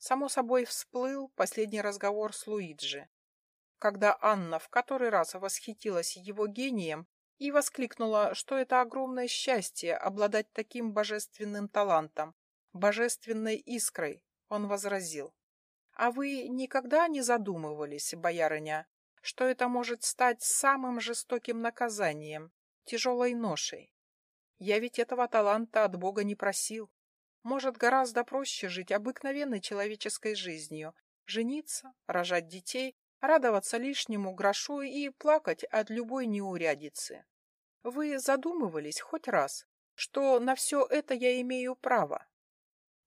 Само собой всплыл последний разговор с Луиджи, когда Анна в который раз восхитилась его гением и воскликнула, что это огромное счастье обладать таким божественным талантом, божественной искрой, он возразил. А вы никогда не задумывались, боярыня, что это может стать самым жестоким наказанием, тяжелой ношей? Я ведь этого таланта от Бога не просил. Может, гораздо проще жить обыкновенной человеческой жизнью, жениться, рожать детей, радоваться лишнему грошу и плакать от любой неурядицы. Вы задумывались хоть раз, что на все это я имею право?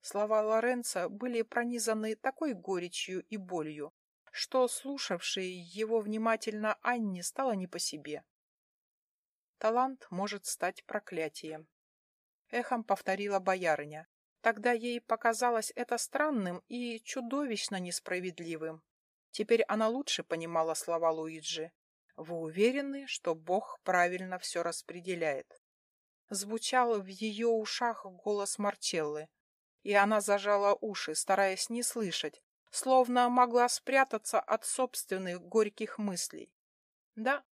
Слова Лоренца были пронизаны такой горечью и болью, что слушавшей его внимательно Анне стало не по себе. Талант может стать проклятием. Эхом повторила боярыня. Тогда ей показалось это странным и чудовищно несправедливым. Теперь она лучше понимала слова Луиджи. Вы уверены, что Бог правильно все распределяет? Звучал в ее ушах голос Марчеллы, и она зажала уши, стараясь не слышать, словно могла спрятаться от собственных горьких мыслей. Да,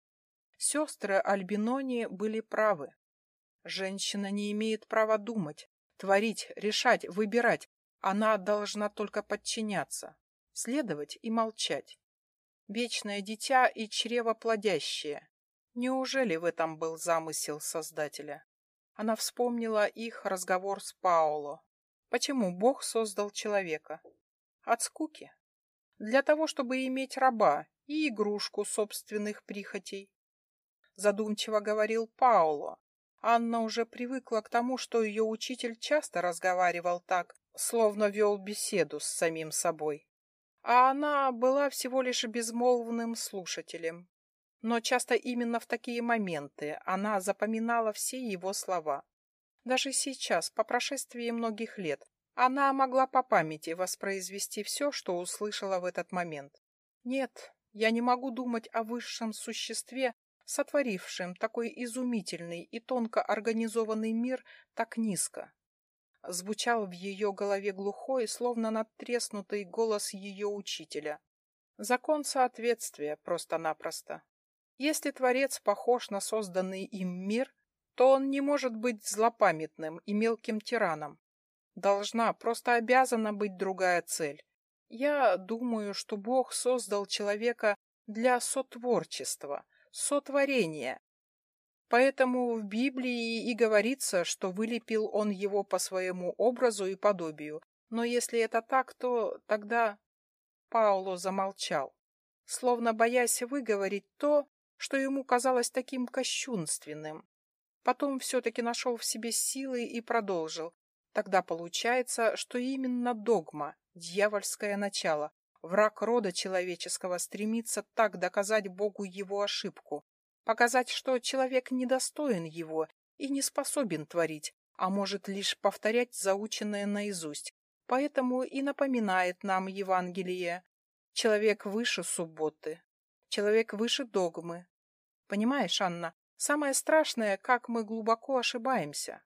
сестры Альбинони были правы. Женщина не имеет права думать, творить, решать, выбирать. Она должна только подчиняться, следовать и молчать вечное дитя и чревоплодящее. Неужели в этом был замысел Создателя? Она вспомнила их разговор с Паоло. Почему Бог создал человека? От скуки? Для того, чтобы иметь раба и игрушку собственных прихотей. Задумчиво говорил Паоло. Анна уже привыкла к тому, что ее учитель часто разговаривал так, словно вел беседу с самим собой а она была всего лишь безмолвным слушателем. Но часто именно в такие моменты она запоминала все его слова. Даже сейчас, по прошествии многих лет, она могла по памяти воспроизвести все, что услышала в этот момент. Нет, я не могу думать о высшем существе, сотворившем такой изумительный и тонко организованный мир так низко звучал в ее голове глухой, словно надтреснутый голос ее учителя. Закон соответствия просто-напросто. Если Творец похож на созданный им мир, то он не может быть злопамятным и мелким тираном. Должна, просто обязана быть другая цель. Я думаю, что Бог создал человека для сотворчества, сотворения, Поэтому в Библии и говорится, что вылепил он его по своему образу и подобию. Но если это так, то тогда... Пауло замолчал, словно боясь выговорить то, что ему казалось таким кощунственным. Потом все-таки нашел в себе силы и продолжил. Тогда получается, что именно догма, дьявольское начало, враг рода человеческого стремится так доказать Богу его ошибку, Показать, что человек недостоин его и не способен творить, а может лишь повторять заученное наизусть. Поэтому и напоминает нам Евангелие. Человек выше субботы. Человек выше догмы. Понимаешь, Анна, самое страшное, как мы глубоко ошибаемся.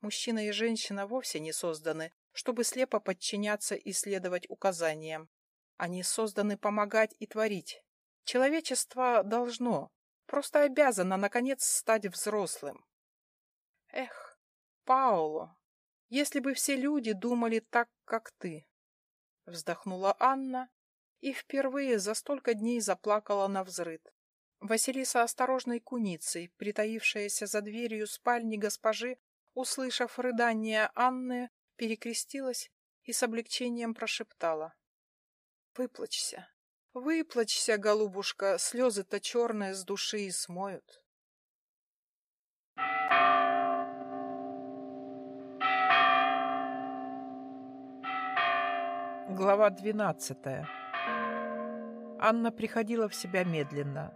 Мужчина и женщина вовсе не созданы, чтобы слепо подчиняться и следовать указаниям. Они созданы помогать и творить. Человечество должно, Просто обязана, наконец, стать взрослым. Эх, Пауло, если бы все люди думали так, как ты. Вздохнула Анна и впервые за столько дней заплакала на взрыд. Василиса осторожной куницей, притаившаяся за дверью спальни госпожи, услышав рыдание Анны, перекрестилась и с облегчением прошептала. — Выплачься. Выплачься, голубушка, слезы-то черные с души и смоют. Глава двенадцатая Анна приходила в себя медленно.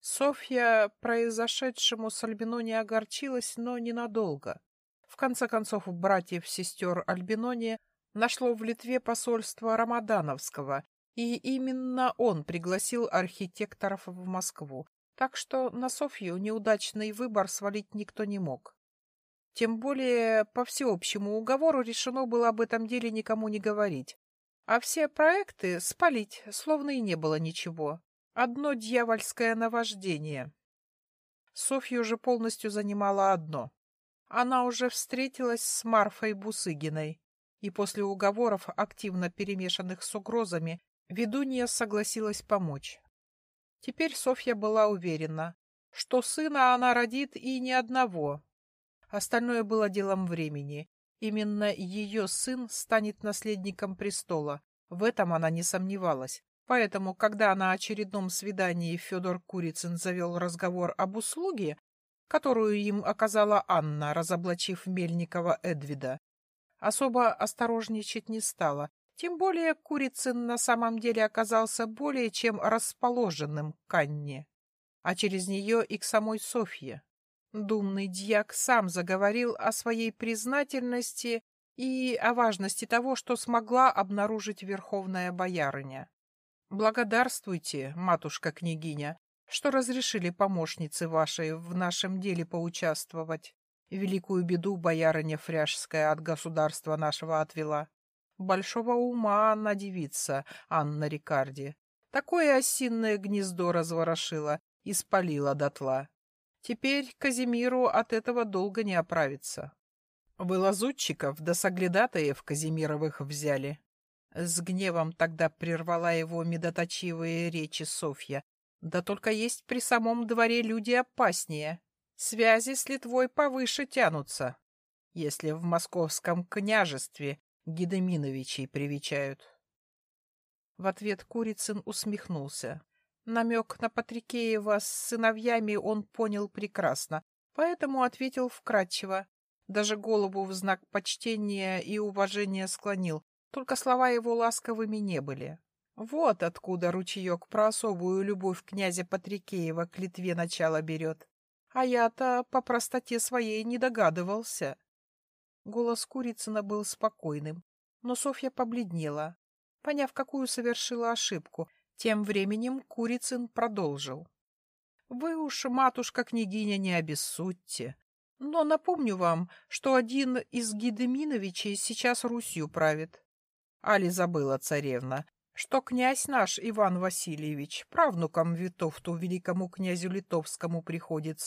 Софья произошедшему с Альбинони огорчилась, но ненадолго. В конце концов, братьев-сестер Альбинони нашло в Литве посольство Рамадановского, и именно он пригласил архитекторов в Москву, так что на Софью неудачный выбор свалить никто не мог. Тем более, по всеобщему уговору решено было об этом деле никому не говорить. а все проекты спалить, словно и не было ничего. Одно дьявольское наваждение. Софью же полностью занимало одно. Она уже встретилась с Марфой Бусыгиной, и после уговоров, активно перемешанных с угрозами, ведунья согласилась помочь. Теперь Софья была уверена, что сына она родит и ни одного. Остальное было делом времени. Именно ее сын станет наследником престола. В этом она не сомневалась. Поэтому, когда на очередном свидании Федор Курицын завел разговор об услуге, которую им оказала Анна, разоблачив Мельникова Эдвида, особо осторожничать не стала. Тем более Курицын на самом деле оказался более чем расположенным к Анне, а через нее и к самой Софье. Думный дьяк сам заговорил о своей признательности и о важности того, что смогла обнаружить верховная боярыня. «Благодарствуйте, матушка-княгиня, что разрешили помощнице вашей в нашем деле поучаствовать. Великую беду боярыня Фряжская от государства нашего отвела. Большого ума она девица, Анна Рикарди. Такое осинное гнездо разворошила и спалила дотла. Теперь Казимиру от этого долго не оправиться. Вы лазутчиков да соглядатаев Казимировых взяли. С гневом тогда прервала его медоточивые речи Софья. Да только есть при самом дворе люди опаснее. Связи с Литвой повыше тянутся, если в московском княжестве Гедеминовичей привечают. В ответ Курицын усмехнулся. Намек на Патрикеева с сыновьями он понял прекрасно, поэтому ответил вкратчиво. Даже голову в знак почтения и уважения склонил, только слова его ласковыми не были. Вот откуда ручеек про особую любовь князя Патрикеева к Литве начало берет. А я-то по простоте своей не догадывался. Голос Курицына был спокойным, но Софья побледнела, поняв, какую совершила ошибку. Тем временем Курицын продолжил. — Вы уж, матушка-княгиня, не обессудьте. Но напомню вам, что один из Гидеминовичей сейчас Русью правит. Али забыла царевна, что князь наш Иван Васильевич правнуком Витовту великому князю литовскому приходится.